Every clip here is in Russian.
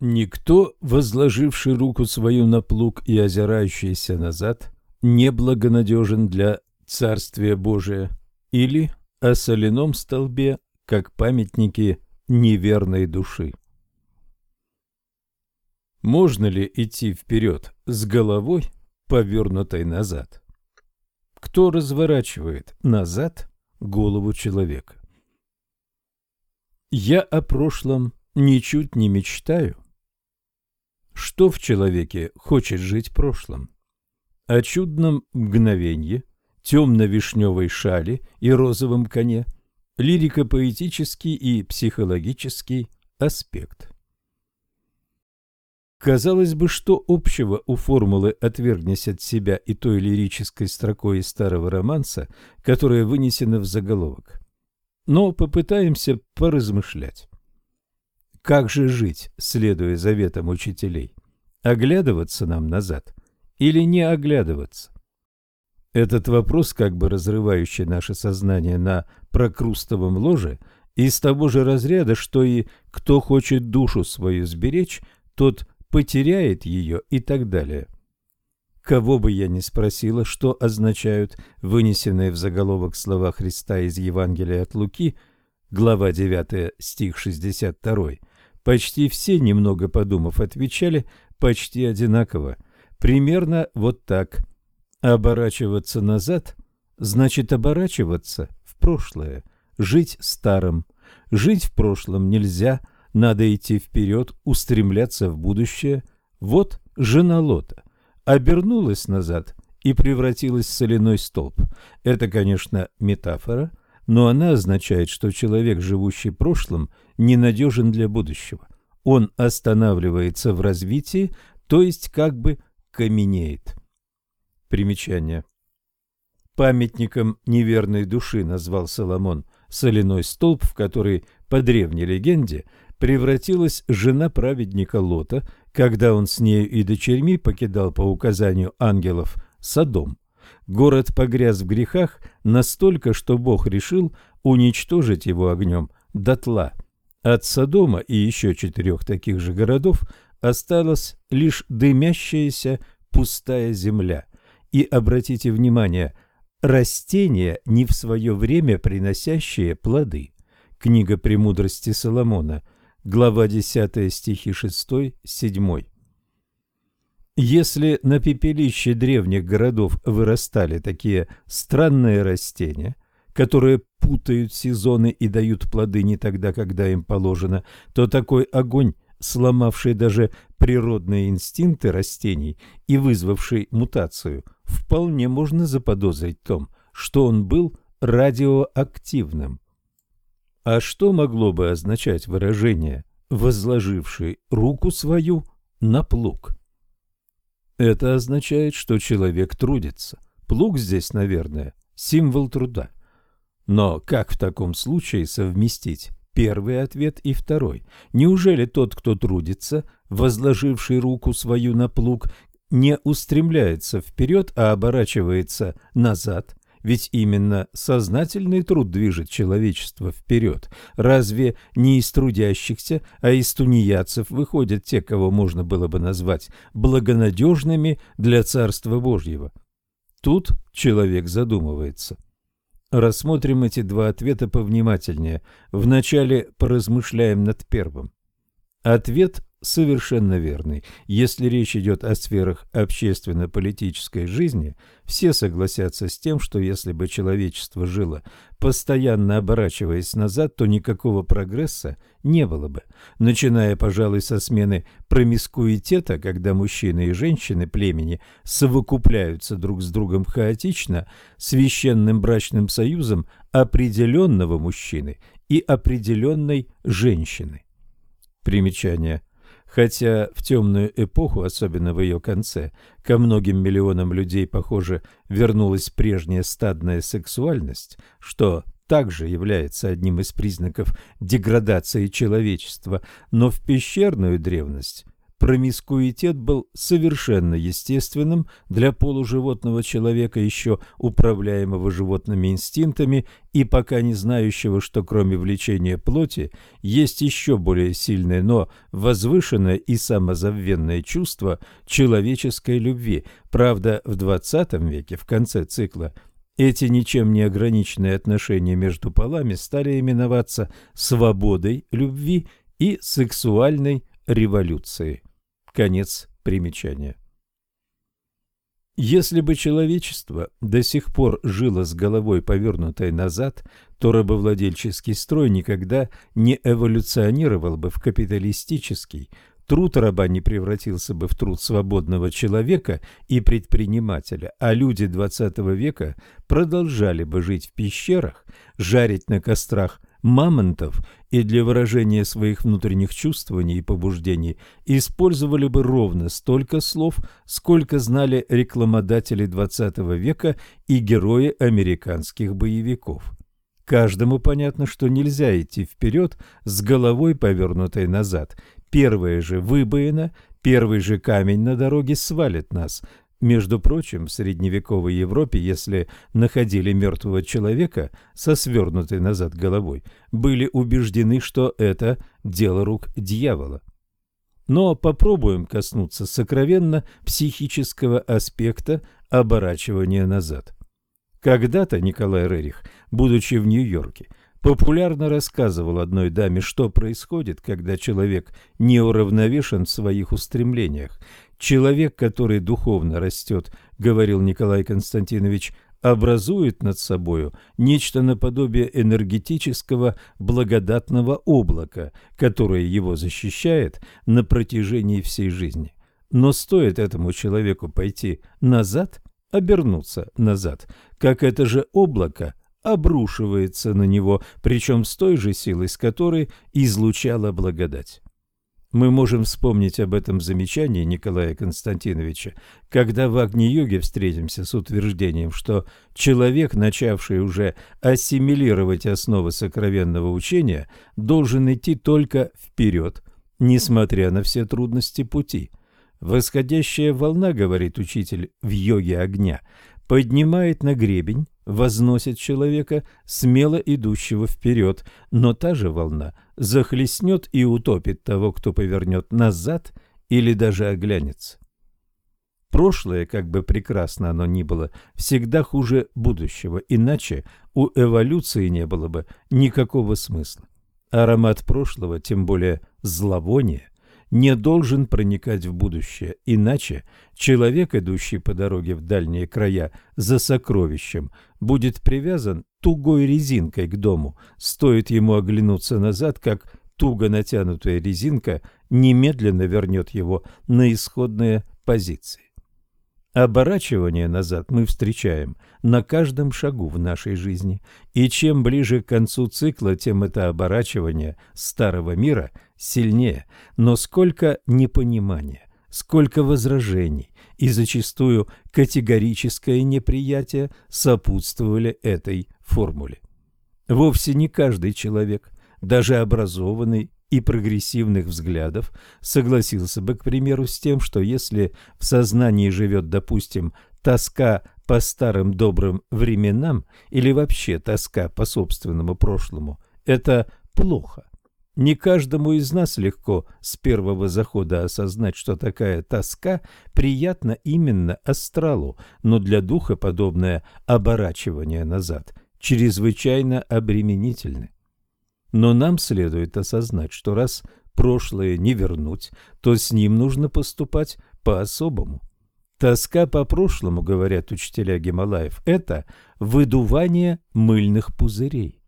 Никто, возложивший руку свою на плуг и озирающийся назад, не благонадежен для Царствия Божия, или о соляном столбе, как памятники неверной души. Можно ли идти вперед с головой, повернутой назад? Кто разворачивает назад голову человека? Я о прошлом ничуть не мечтаю. Что в человеке хочет жить прошлым? О чудном мгновенье, темно-вишневой шали и розовом коне, лирико-поэтический и психологический аспект. Казалось бы, что общего у формулы «отвергнись от себя» и той лирической строкой из старого романса, которая вынесена в заголовок. Но попытаемся поразмышлять. Как же жить, следуя заветам учителей? Оглядываться нам назад или не оглядываться? Этот вопрос, как бы разрывающий наше сознание на прокрустовом ложе, из того же разряда, что и «кто хочет душу свою сберечь, тот потеряет ее» и так далее. Кого бы я ни спросила, что означают вынесенные в заголовок слова Христа из Евангелия от Луки, глава 9, стих 62, почти все, немного подумав, отвечали почти одинаково, примерно вот так – Оборачиваться назад значит оборачиваться в прошлое, жить старым. Жить в прошлом нельзя, надо идти вперед, устремляться в будущее. Вот жена Лота обернулась назад и превратилась в соляной столб. Это, конечно, метафора, но она означает, что человек, живущий прошлым, ненадежен для будущего. Он останавливается в развитии, то есть как бы каменеет. Примечание. Памятником неверной души назвал Соломон соляной столб, в который, по древней легенде, превратилась жена праведника Лота, когда он с нею и дочерьми покидал по указанию ангелов Содом. Город погряз в грехах настолько, что Бог решил уничтожить его огнем дотла. От Содома и еще четырех таких же городов осталась лишь дымящаяся пустая земля – и обратите внимание, растения, не в свое время приносящие плоды. Книга «Премудрости Соломона», глава 10, стихи 6-7. Если на пепелище древних городов вырастали такие странные растения, которые путают сезоны и дают плоды не тогда, когда им положено, то такой огонь – сломавший даже природные инстинкты растений и вызвавший мутацию, вполне можно заподозрить в том, что он был радиоактивным. А что могло бы означать выражение «возложивший руку свою на плуг»? Это означает, что человек трудится. Плуг здесь, наверное, символ труда. Но как в таком случае совместить первый ответ и второй. Неужели тот, кто трудится, возложивший руку свою на плуг, не устремляется вперед, а оборачивается назад? Ведь именно сознательный труд движет человечество вперед. Разве не из трудящихся, а из тунеядцев выходят те, кого можно было бы назвать благонадежными для Царства Божьего? Тут человек задумывается – Рассмотрим эти два ответа повнимательнее. Вначале поразмышляем над первым. Ответ совершенно верный. Если речь идет о сферах общественно-политической жизни, все согласятся с тем, что если бы человечество жило, постоянно оборачиваясь назад, то никакого прогресса не было бы. Начиная, пожалуй, со смены промискуитета, когда мужчины и женщины племени совокупляются друг с другом хаотично, священным брачным союзом определенного мужчины и определенной женщины. Примечание. Хотя в темную эпоху, особенно в ее конце, ко многим миллионам людей, похоже, вернулась прежняя стадная сексуальность, что также является одним из признаков деградации человечества, но в пещерную древность промискуитет был совершенно естественным для полуживотного человека, еще управляемого животными инстинктами и пока не знающего, что кроме влечения плоти есть еще более сильное, но возвышенное и самозабвенное чувство человеческой любви. Правда, в XX веке, в конце цикла, эти ничем не ограниченные отношения между полами стали именоваться свободой любви и сексуальной революцией. Конец примечания. Если бы человечество до сих пор жило с головой повернутой назад, то рабовладельческий строй никогда не эволюционировал бы в капиталистический, труд раба не превратился бы в труд свободного человека и предпринимателя, а люди XX века продолжали бы жить в пещерах, жарить на кострах мамонтов и для выражения своих внутренних чувствований и побуждений использовали бы ровно столько слов, сколько знали рекламодатели XX века и герои американских боевиков. Каждому понятно, что нельзя идти вперед с головой повернутой назад. Первая же выбоина, первый же камень на дороге свалит нас – между прочим, в средневековой Европе, если находили мертвого человека со свернутой назад головой, были убеждены, что это дело рук дьявола. Но попробуем коснуться сокровенно психического аспекта оборачивания назад. Когда-то Николай Рерих, будучи в Нью-Йорке, популярно рассказывал одной даме, что происходит, когда человек не уравновешен в своих устремлениях, Человек, который духовно растет, говорил Николай Константинович, образует над собою нечто наподобие энергетического благодатного облака, которое его защищает на протяжении всей жизни. Но стоит этому человеку пойти назад, обернуться назад, как это же облако обрушивается на него, причем с той же силой, с которой излучала благодать. Мы можем вспомнить об этом замечании Николая Константиновича, когда в Агни-йоге встретимся с утверждением, что человек, начавший уже ассимилировать основы сокровенного учения, должен идти только вперед, несмотря на все трудности пути. Восходящая волна, говорит учитель в йоге огня, поднимает на гребень, возносит человека, смело идущего вперед, но та же волна захлестнет и утопит того, кто повернет назад или даже оглянется. Прошлое, как бы прекрасно оно ни было, всегда хуже будущего, иначе у эволюции не было бы никакого смысла. Аромат прошлого, тем более зловоние, не должен проникать в будущее, иначе человек, идущий по дороге в дальние края за сокровищем, будет привязан тугой резинкой к дому. Стоит ему оглянуться назад, как туго натянутая резинка немедленно вернет его на исходные позиции. Оборачивание назад мы встречаем на каждом шагу в нашей жизни, и чем ближе к концу цикла, тем это оборачивание старого мира сильнее, но сколько непонимания, сколько возражений и зачастую категорическое неприятие сопутствовали этой формуле. Вовсе не каждый человек, даже образованный и прогрессивных взглядов согласился бы, к примеру, с тем, что если в сознании живет, допустим, тоска по старым добрым временам или вообще тоска по собственному прошлому, это плохо. Не каждому из нас легко с первого захода осознать, что такая тоска приятна именно астралу, но для духа подобное оборачивание назад чрезвычайно обременительны. Но нам следует осознать, что раз прошлое не вернуть, то с ним нужно поступать по-особому. Тоска по прошлому, говорят учителя Гималаев, это выдувание мыльных пузырей.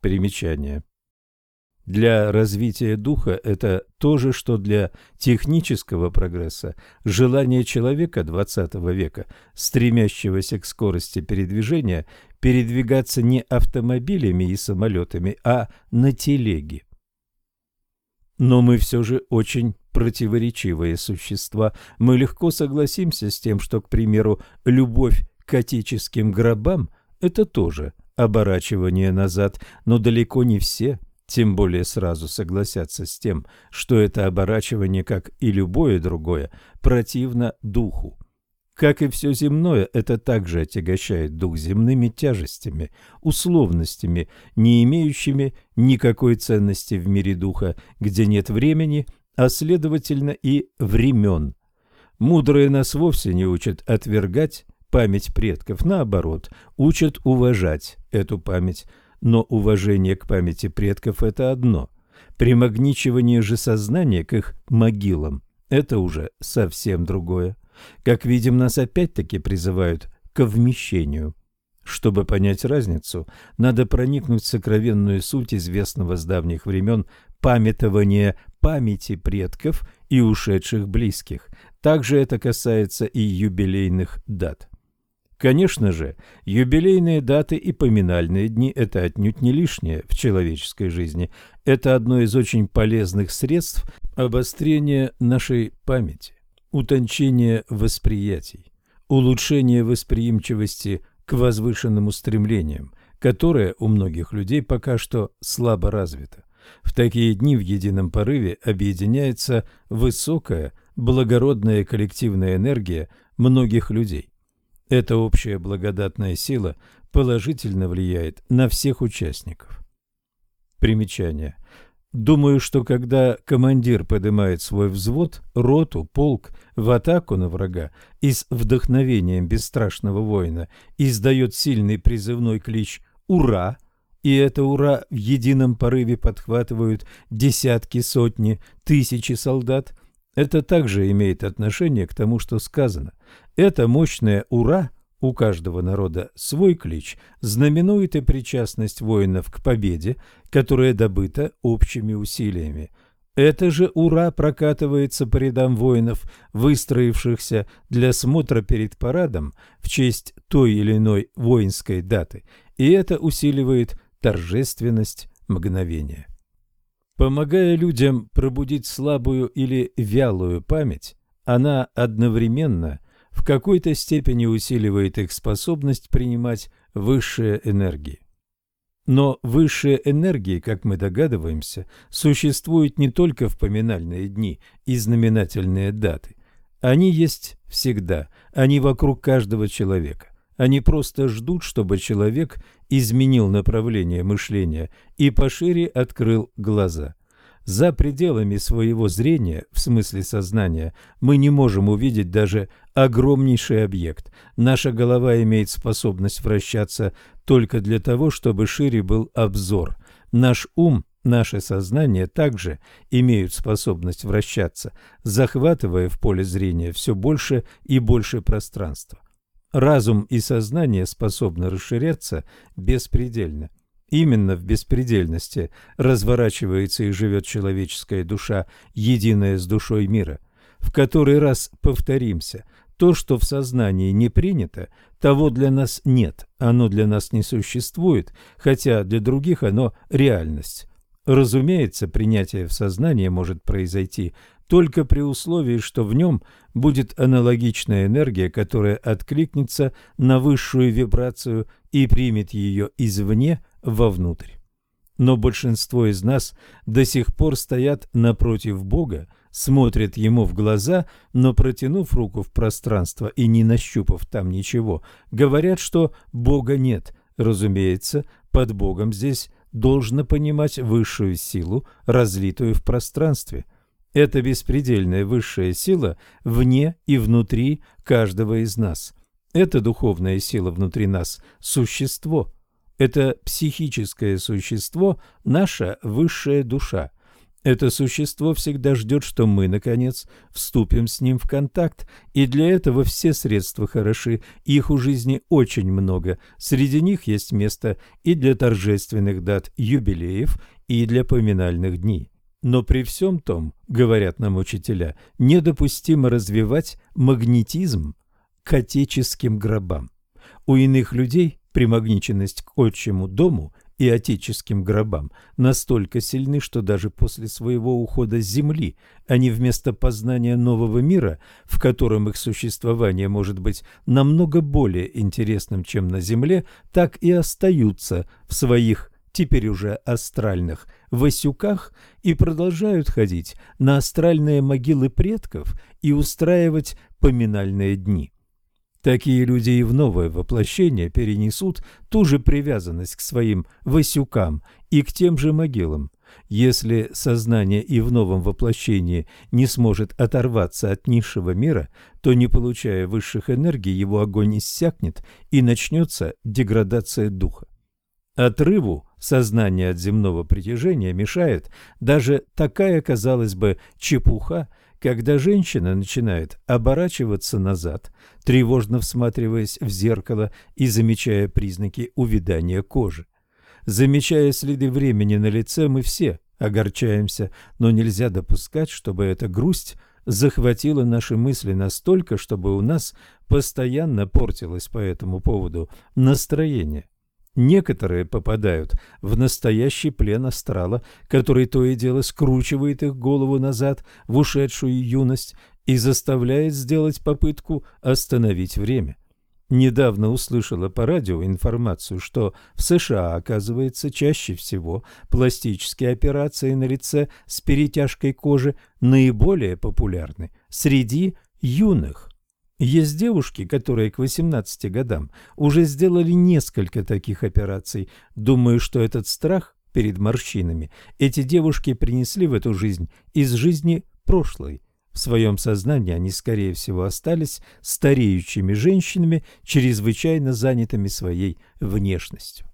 Примечание. Для развития духа это то же, что для технического прогресса желание человека XX века, стремящегося к скорости передвижения, передвигаться не автомобилями и самолетами, а на телеге. Но мы все же очень противоречивые существа. Мы легко согласимся с тем, что, к примеру, любовь к отеческим гробам – это тоже оборачивание назад, но далеко не все – тем более сразу согласятся с тем, что это оборачивание, как и любое другое, противно духу. Как и все земное, это также отягощает дух земными тяжестями, условностями, не имеющими никакой ценности в мире духа, где нет времени, а следовательно и времен. Мудрые нас вовсе не учат отвергать память предков, наоборот, учат уважать эту память. Но уважение к памяти предков – это одно. Примагничивание же сознания к их могилам – это уже совсем другое. Как видим, нас опять-таки призывают к вмещению. Чтобы понять разницу, надо проникнуть в сокровенную суть известного с давних времен памятования памяти предков и ушедших близких. Также это касается и юбилейных дат. Конечно же, юбилейные даты и поминальные дни – это отнюдь не лишнее в человеческой жизни. Это одно из очень полезных средств обострения нашей памяти утончение восприятий, улучшение восприимчивости к возвышенным устремлениям, которое у многих людей пока что слабо развито. В такие дни в едином порыве объединяется высокая, благородная коллективная энергия многих людей. Эта общая благодатная сила положительно влияет на всех участников. Примечание. Думаю, что когда командир поднимает свой взвод, роту, полк в атаку на врага и с вдохновением бесстрашного воина издает сильный призывной клич «Ура!», и это «Ура!» в едином порыве подхватывают десятки, сотни, тысячи солдат, это также имеет отношение к тому, что сказано. Это мощное «Ура!» У каждого народа свой клич знаменует и причастность воинов к победе, которая добыта общими усилиями. Это же «Ура» прокатывается по рядам воинов, выстроившихся для смотра перед парадом в честь той или иной воинской даты, и это усиливает торжественность мгновения. Помогая людям пробудить слабую или вялую память, она одновременно – в какой-то степени усиливает их способность принимать высшие энергии. Но высшие энергии, как мы догадываемся, существуют не только в поминальные дни и знаменательные даты. Они есть всегда, они вокруг каждого человека. Они просто ждут, чтобы человек изменил направление мышления и пошире открыл глаза. За пределами своего зрения, в смысле сознания, мы не можем увидеть даже огромнейший объект. Наша голова имеет способность вращаться только для того, чтобы шире был обзор. Наш ум, наше сознание также имеют способность вращаться, захватывая в поле зрения все больше и больше пространства. Разум и сознание способны расширяться беспредельно. Именно в беспредельности разворачивается и живет человеческая душа, единая с душой мира. В который раз повторимся, то, что в сознании не принято, того для нас нет, оно для нас не существует, хотя для других оно реальность. Разумеется, принятие в сознании может произойти только при условии, что в нем будет аналогичная энергия, которая откликнется на высшую вибрацию и примет ее извне вовнутрь. Но большинство из нас до сих пор стоят напротив Бога, смотрят Ему в глаза, но протянув руку в пространство и не нащупав там ничего, говорят, что Бога нет. Разумеется, под Богом здесь должно понимать высшую силу, разлитую в пространстве. Это беспредельная высшая сила вне и внутри каждого из нас. Это духовная сила внутри нас – существо – это психическое существо, наша высшая душа. Это существо всегда ждет, что мы, наконец, вступим с ним в контакт, и для этого все средства хороши, их у жизни очень много. Среди них есть место и для торжественных дат юбилеев, и для поминальных дней. Но при всем том, говорят нам учителя, недопустимо развивать магнетизм к отеческим гробам. У иных людей Примагниченность к отчему дому и отеческим гробам настолько сильны, что даже после своего ухода с земли они вместо познания нового мира, в котором их существование может быть намного более интересным, чем на земле, так и остаются в своих теперь уже астральных, Васюках и продолжают ходить на астральные могилы предков и устраивать поминальные дни. Такие люди и в новое воплощение перенесут ту же привязанность к своим Васюкам и к тем же могилам. Если сознание и в новом воплощении не сможет оторваться от низшего мира, то, не получая высших энергий, его огонь иссякнет и начнется деградация духа. Отрыву сознания от земного притяжения мешает даже такая, казалось бы, чепуха, когда женщина начинает оборачиваться назад, тревожно всматриваясь в зеркало и замечая признаки увядания кожи. Замечая следы времени на лице, мы все огорчаемся, но нельзя допускать, чтобы эта грусть захватила наши мысли настолько, чтобы у нас постоянно портилось по этому поводу настроение. Некоторые попадают в настоящий плен астрала, который то и дело скручивает их голову назад в ушедшую юность и заставляет сделать попытку остановить время. Недавно услышала по радио информацию, что в США, оказывается, чаще всего пластические операции на лице с перетяжкой кожи наиболее популярны среди юных. Есть девушки, которые к 18 годам уже сделали несколько таких операций. Думаю, что этот страх перед морщинами эти девушки принесли в эту жизнь из жизни прошлой. В своем сознании они, скорее всего, остались стареющими женщинами, чрезвычайно занятыми своей внешностью.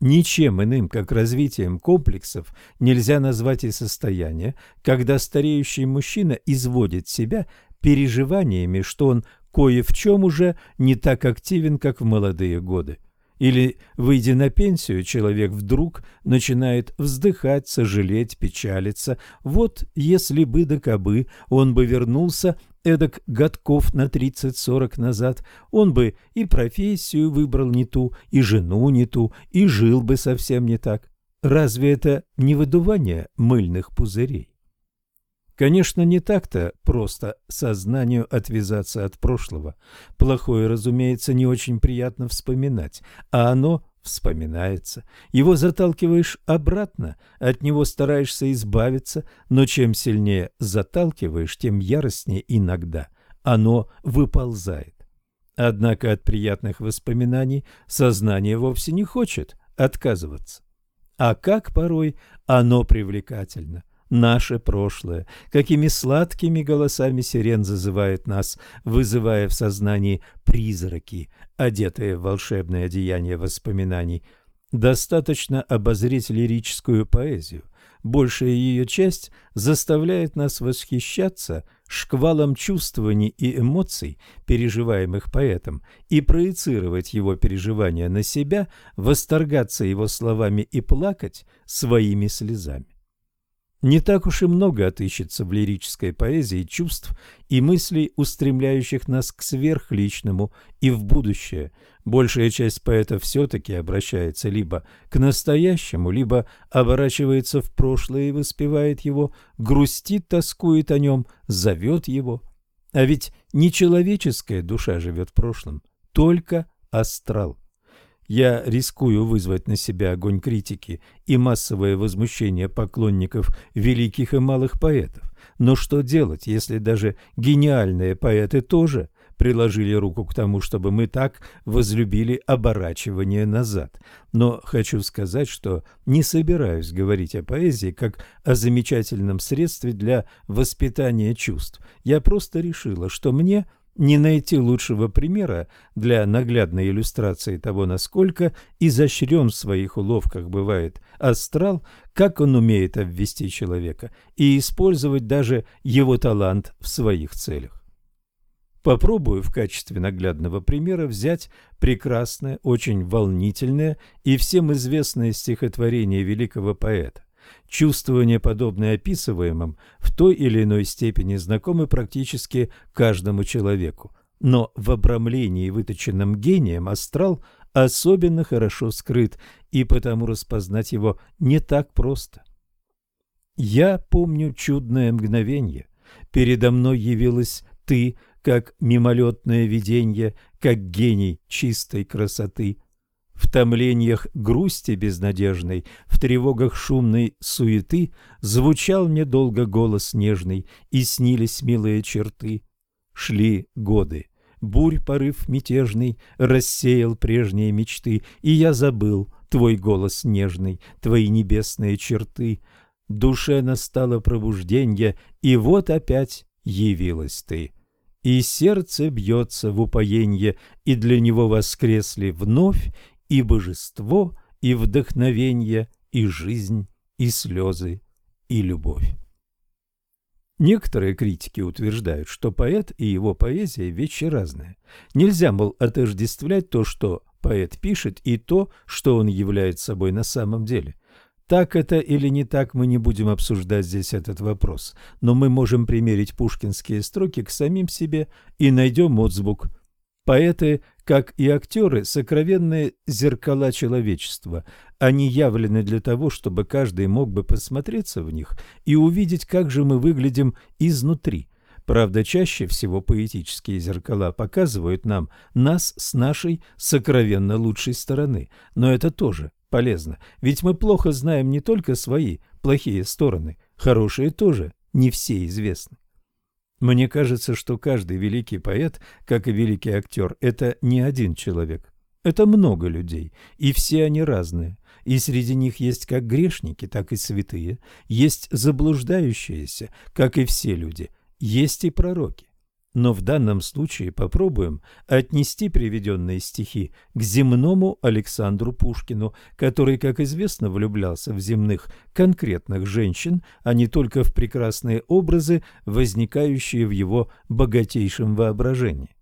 Ничем иным, как развитием комплексов, нельзя назвать и состояние, когда стареющий мужчина изводит себя переживаниями, что он кое в чем уже не так активен, как в молодые годы. Или, выйдя на пенсию, человек вдруг начинает вздыхать, сожалеть, печалиться. Вот если бы да кабы он бы вернулся эдак годков на 30-40 назад, он бы и профессию выбрал не ту, и жену не ту, и жил бы совсем не так. Разве это не выдувание мыльных пузырей? Конечно, не так-то просто сознанию отвязаться от прошлого. Плохое, разумеется, не очень приятно вспоминать, а оно вспоминается. Его заталкиваешь обратно, от него стараешься избавиться, но чем сильнее заталкиваешь, тем яростнее иногда оно выползает. Однако от приятных воспоминаний сознание вовсе не хочет отказываться. А как порой оно привлекательно наше прошлое, какими сладкими голосами сирен зазывает нас, вызывая в сознании призраки, одетые в волшебное одеяние воспоминаний. Достаточно обозреть лирическую поэзию. Большая ее часть заставляет нас восхищаться шквалом чувствований и эмоций, переживаемых поэтом, и проецировать его переживания на себя, восторгаться его словами и плакать своими слезами. Не так уж и много отыщется в лирической поэзии чувств и мыслей, устремляющих нас к сверхличному и в будущее. Большая часть поэтов все-таки обращается либо к настоящему, либо оборачивается в прошлое и воспевает его, грустит, тоскует о нем, зовет его. А ведь не человеческая душа живет в прошлом, только астрал. Я рискую вызвать на себя огонь критики и массовое возмущение поклонников великих и малых поэтов. Но что делать, если даже гениальные поэты тоже приложили руку к тому, чтобы мы так возлюбили оборачивание назад. Но хочу сказать, что не собираюсь говорить о поэзии как о замечательном средстве для воспитания чувств. Я просто решила, что мне – не найти лучшего примера для наглядной иллюстрации того, насколько изощрен в своих уловках бывает астрал, как он умеет обвести человека и использовать даже его талант в своих целях. Попробую в качестве наглядного примера взять прекрасное, очень волнительное и всем известное стихотворение великого поэта. Чувствования, подобные описываемым, в той или иной степени знакомы практически каждому человеку. Но в обрамлении, выточенном гением, астрал особенно хорошо скрыт, и потому распознать его не так просто. Я помню чудное мгновенье. Передо мной явилась ты, как мимолетное виденье, как гений чистой красоты. В томлениях грусти безнадежной, в тревогах шумной суеты Звучал мне долго голос нежный, и снились милые черты. Шли годы, бурь порыв мятежный Рассеял прежние мечты, и я забыл Твой голос нежный, твои небесные черты. Душе настало пробужденье, и вот опять явилась ты. И сердце бьется в упоенье, и для него воскресли вновь и божество, и вдохновенье, и жизнь, и слезы, и любовь. Некоторые критики утверждают, что поэт и его поэзия – вещи разные. Нельзя, мол, отождествлять то, что поэт пишет, и то, что он является собой на самом деле. Так это или не так, мы не будем обсуждать здесь этот вопрос, но мы можем примерить пушкинские строки к самим себе и найдем отзвук. Поэты, как и актеры, сокровенные зеркала человечества. Они явлены для того, чтобы каждый мог бы посмотреться в них и увидеть, как же мы выглядим изнутри. Правда, чаще всего поэтические зеркала показывают нам нас с нашей сокровенно лучшей стороны, но это тоже полезно, ведь мы плохо знаем не только свои плохие стороны, хорошие тоже не все известны. Мне кажется, что каждый великий поэт, как и великий актер, это не один человек. Это много людей, и все они разные. И среди них есть как грешники, так и святые, есть заблуждающиеся, как и все люди, есть и пророки. Но в данном случае попробуем отнести приведенные стихи к земному Александру Пушкину, который, как известно, влюблялся в земных конкретных женщин, а не только в прекрасные образы, возникающие в его богатейшем воображении.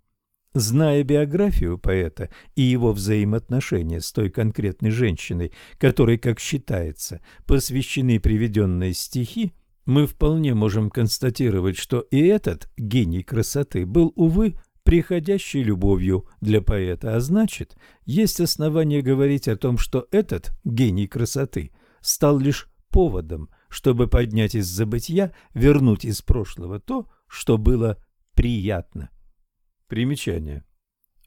Зная биографию поэта и его взаимоотношения с той конкретной женщиной, которой, как считается, посвящены приведенные стихи, мы вполне можем констатировать, что и этот гений красоты был, увы, приходящей любовью для поэта, а значит, есть основания говорить о том, что этот гений красоты стал лишь поводом, чтобы поднять из забытья, вернуть из прошлого то, что было приятно. Примечание.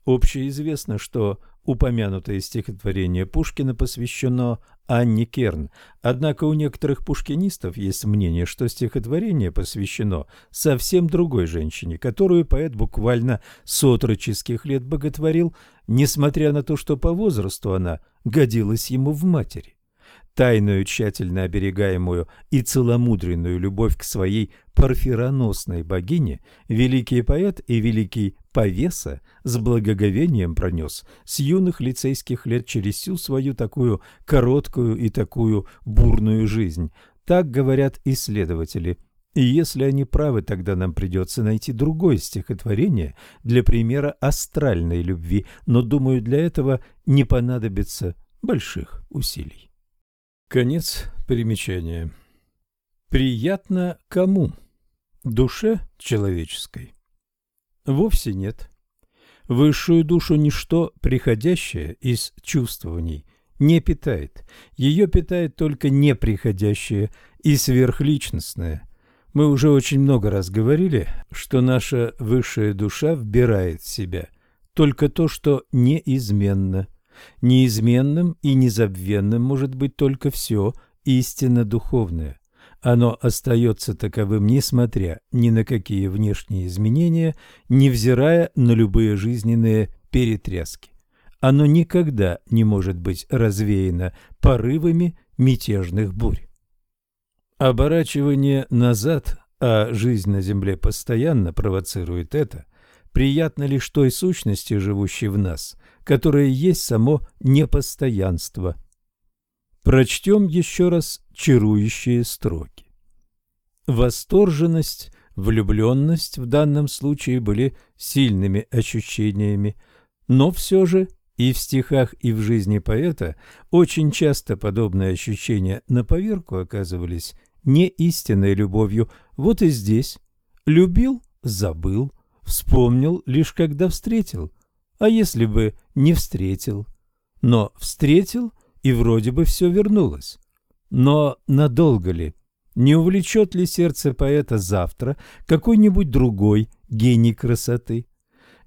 Общеизвестно, что упомянутое стихотворение Пушкина посвящено Анне Керн, однако у некоторых пушкинистов есть мнение, что стихотворение посвящено совсем другой женщине, которую поэт буквально с отроческих лет боготворил, несмотря на то, что по возрасту она годилась ему в матери тайную, тщательно оберегаемую и целомудренную любовь к своей парфироносной богине, великий поэт и великий повеса с благоговением пронес с юных лицейских лет через всю свою такую короткую и такую бурную жизнь. Так говорят исследователи. И если они правы, тогда нам придется найти другое стихотворение для примера астральной любви, но, думаю, для этого не понадобится больших усилий. Конец примечания. Приятно кому? Душе человеческой? Вовсе нет. Высшую душу ничто приходящее из чувствований не питает. Ее питает только неприходящее и сверхличностное. Мы уже очень много раз говорили, что наша высшая душа вбирает в себя только то, что неизменно – Неизменным и незабвенным может быть только все истинно духовное. Оно остается таковым, несмотря ни на какие внешние изменения, невзирая на любые жизненные перетряски. Оно никогда не может быть развеяно порывами мятежных бурь. Оборачивание назад, а жизнь на земле постоянно провоцирует это, приятно лишь той сущности, живущей в нас, которое есть само непостоянство. Прочтем еще раз чарующие строки. Восторженность, влюбленность в данном случае были сильными ощущениями, но все же и в стихах, и в жизни поэта очень часто подобные ощущения на поверку оказывались не истинной любовью. Вот и здесь. Любил – забыл, вспомнил лишь когда встретил – а если бы не встретил? Но встретил, и вроде бы все вернулось. Но надолго ли? Не увлечет ли сердце поэта завтра какой-нибудь другой гений красоты?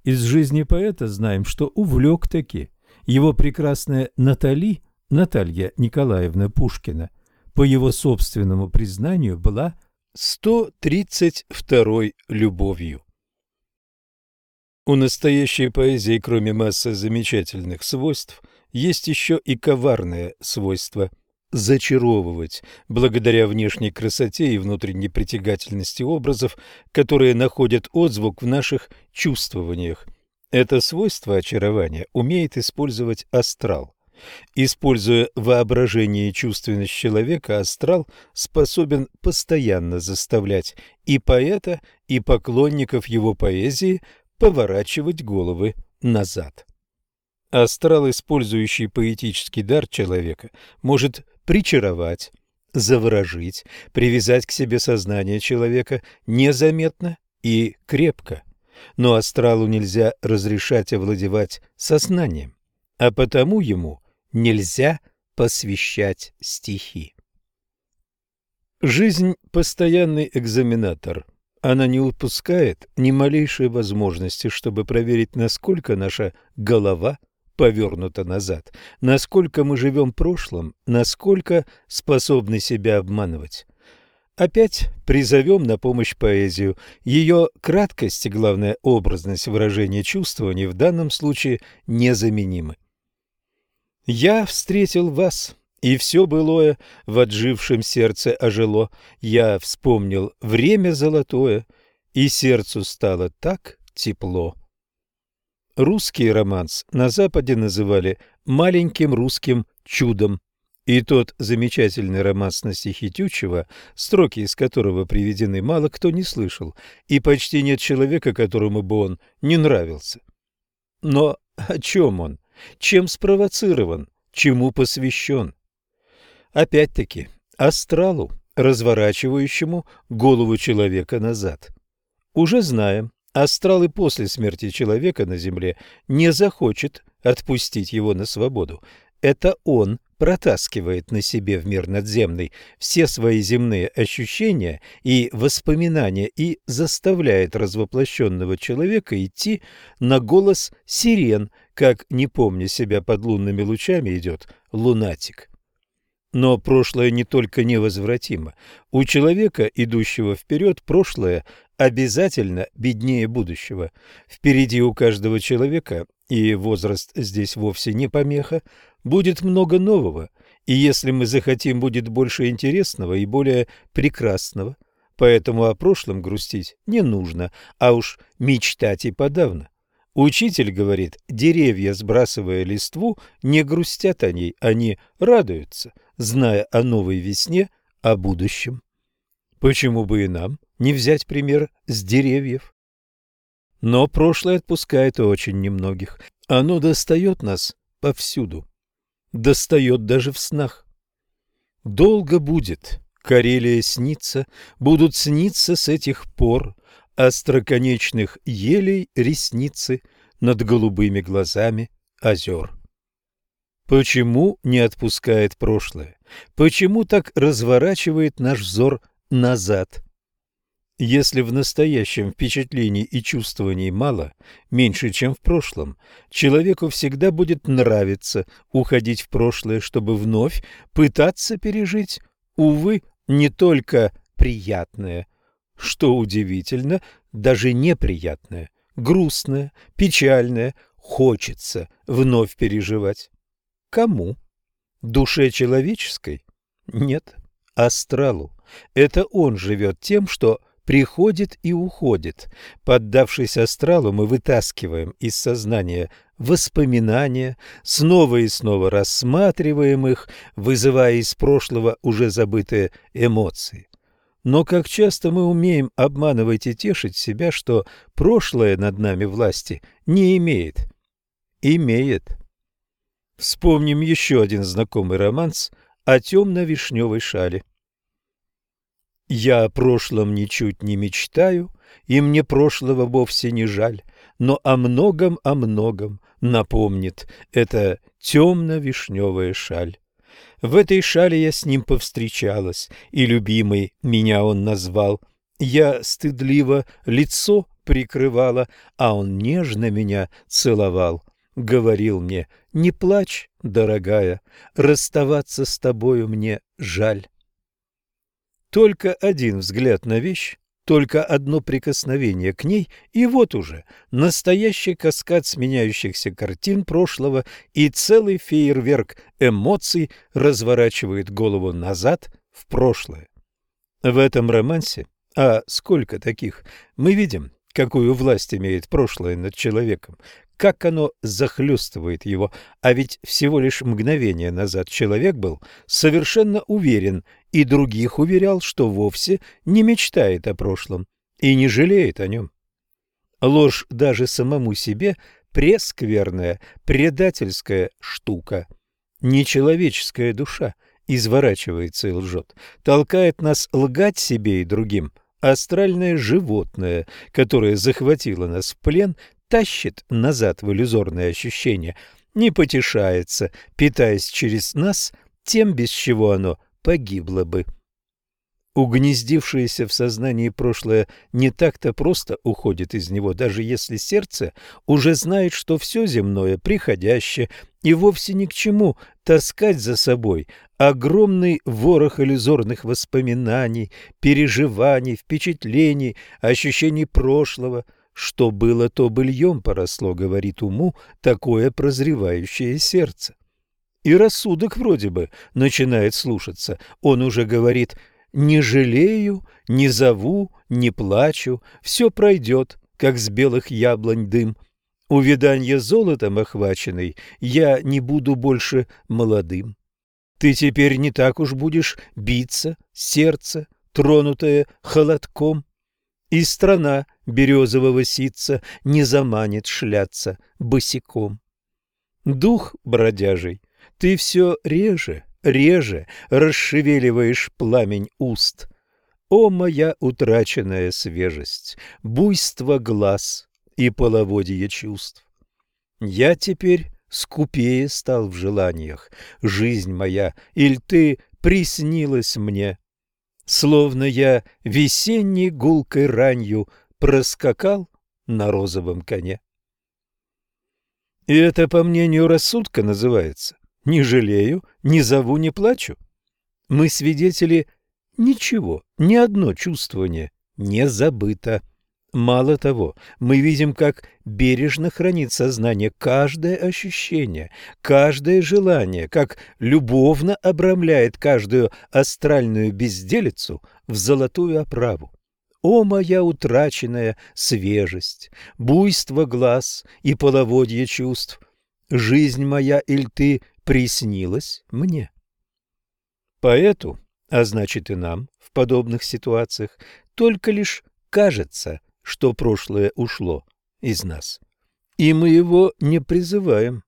Из жизни поэта знаем, что увлек таки. Его прекрасная Натали, Наталья Николаевна Пушкина, по его собственному признанию, была 132-й любовью. У настоящей поэзии, кроме массы замечательных свойств, есть еще и коварное свойство – зачаровывать, благодаря внешней красоте и внутренней притягательности образов, которые находят отзвук в наших чувствованиях. Это свойство очарования умеет использовать астрал. Используя воображение и чувственность человека, астрал способен постоянно заставлять и поэта, и поклонников его поэзии поворачивать головы назад. Астрал, использующий поэтический дар человека, может причаровать, заворожить, привязать к себе сознание человека незаметно и крепко. Но астралу нельзя разрешать овладевать сознанием, а потому ему нельзя посвящать стихи. Жизнь – постоянный экзаменатор. Она не упускает ни малейшей возможности, чтобы проверить, насколько наша голова повернута назад, насколько мы живем прошлым, насколько способны себя обманывать. Опять призовем на помощь поэзию. Ее краткость и, главное, образность выражения чувствований в данном случае незаменимы. «Я встретил вас, и все былое в отжившем сердце ожило. Я вспомнил время золотое, и сердцу стало так тепло». Русский романс на Западе называли «маленьким русским чудом». И тот замечательный романс на стихи Тютчева, строки из которого приведены, мало кто не слышал, и почти нет человека, которому бы он не нравился. Но о чем он? Чем спровоцирован? Чему посвящен? Опять-таки, астралу, разворачивающему голову человека назад. Уже знаем, астрал и после смерти человека на земле не захочет отпустить его на свободу. Это он протаскивает на себе в мир надземный все свои земные ощущения и воспоминания и заставляет развоплощенного человека идти на голос сирен, как, не помня себя под лунными лучами, идет лунатик. Но прошлое не только невозвратимо. У человека, идущего вперед, прошлое обязательно беднее будущего. Впереди у каждого человека, и возраст здесь вовсе не помеха, будет много нового, и если мы захотим, будет больше интересного и более прекрасного. Поэтому о прошлом грустить не нужно, а уж мечтать и подавно. Учитель говорит, деревья, сбрасывая листву, не грустят о ней, они радуются, зная о новой весне, о будущем. Почему бы и нам не взять пример с деревьев? Но прошлое отпускает очень немногих. Оно достает нас повсюду достает даже в снах. Долго будет, Карелия снится, будут сниться с этих пор остроконечных елей ресницы над голубыми глазами озер. Почему не отпускает прошлое? Почему так разворачивает наш взор назад? Если в настоящем впечатлений и чувствований мало, меньше, чем в прошлом, человеку всегда будет нравиться уходить в прошлое, чтобы вновь пытаться пережить, увы, не только приятное, что удивительно, даже неприятное, грустное, печальное, хочется вновь переживать. Кому? Душе человеческой? Нет, астралу. Это он живет тем, что приходит и уходит. Поддавшись астралу, мы вытаскиваем из сознания воспоминания, снова и снова рассматриваем их, вызывая из прошлого уже забытые эмоции. Но как часто мы умеем обманывать и тешить себя, что прошлое над нами власти не имеет. Имеет. Вспомним еще один знакомый романс о темно-вишневой шале. Я о прошлом ничуть не мечтаю, и мне прошлого вовсе не жаль, но о многом, о многом напомнит эта темно-вишневая шаль. В этой шале я с ним повстречалась, и любимый меня он назвал. Я стыдливо лицо прикрывала, а он нежно меня целовал. говорил мне, не плачь, дорогая, расставаться с тобою мне жаль. Только один взгляд на вещь, только одно прикосновение к ней, и вот уже настоящий каскад сменяющихся картин прошлого и целый фейерверк эмоций разворачивает голову назад в прошлое. В этом романсе, а сколько таких, мы видим, какую власть имеет прошлое над человеком, как оно захлестывает его, а ведь всего лишь мгновение назад человек был совершенно уверен и других уверял, что вовсе не мечтает о прошлом и не жалеет о нем. Ложь даже самому себе прескверная, предательская штука. Нечеловеческая душа изворачивается и лжет, толкает нас лгать себе и другим – астральное животное, которое захватило нас в плен, тащит назад в иллюзорные ощущения, не потешается, питаясь через нас тем, без чего оно погибло бы. Угнездившееся в сознании прошлое не так-то просто уходит из него, даже если сердце уже знает, что все земное приходящее и вовсе ни к чему таскать за собой огромный ворох иллюзорных воспоминаний, переживаний, впечатлений, ощущений прошлого. Что было, то быльем поросло, говорит уму такое прозревающее сердце. И рассудок вроде бы начинает слушаться. Он уже говорит «не жалею, не зову, не плачу, все пройдет, как с белых яблонь дым». Увиданье золотом охваченный, я не буду больше молодым. Ты теперь не так уж будешь биться, сердце, тронутое холодком. И страна березового ситца не заманит шляться босиком. Дух бродяжий, ты все реже, реже расшевеливаешь пламень уст. О, моя утраченная свежесть, буйство глаз и половодье чувств! Я теперь скупее стал в желаниях, жизнь моя, иль ты приснилась мне. Словно я весенней гулкой ранью проскакал на розовом коне. И это, по мнению рассудка, называется «не жалею, не зову, не плачу». Мы свидетели ничего, ни одно чувствование не забыто. Мало того, мы видим, как бережно хранит сознание каждое ощущение, каждое желание, как любовно обрамляет каждую астральную безделицу в золотую оправу. О, моя утраченная свежесть, буйство глаз и половодье чувств! Жизнь моя, иль ты приснилась мне? Поэту, а значит и нам в подобных ситуациях, только лишь кажется – что прошлое ушло из нас. И мы его не призываем.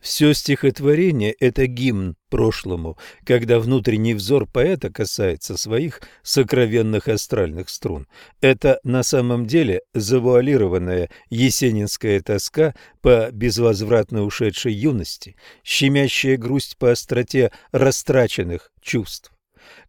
Все стихотворение – это гимн прошлому, когда внутренний взор поэта касается своих сокровенных астральных струн. Это на самом деле завуалированная есенинская тоска по безвозвратно ушедшей юности, щемящая грусть по остроте растраченных чувств.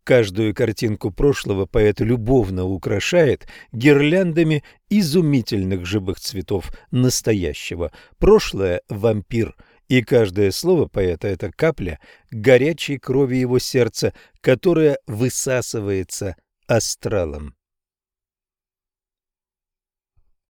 Каждую картинку прошлого поэт любовно украшает гирляндами изумительных живых цветов настоящего. Прошлое – вампир, и каждое слово поэта – это капля горячей крови его сердца, которая высасывается астралом.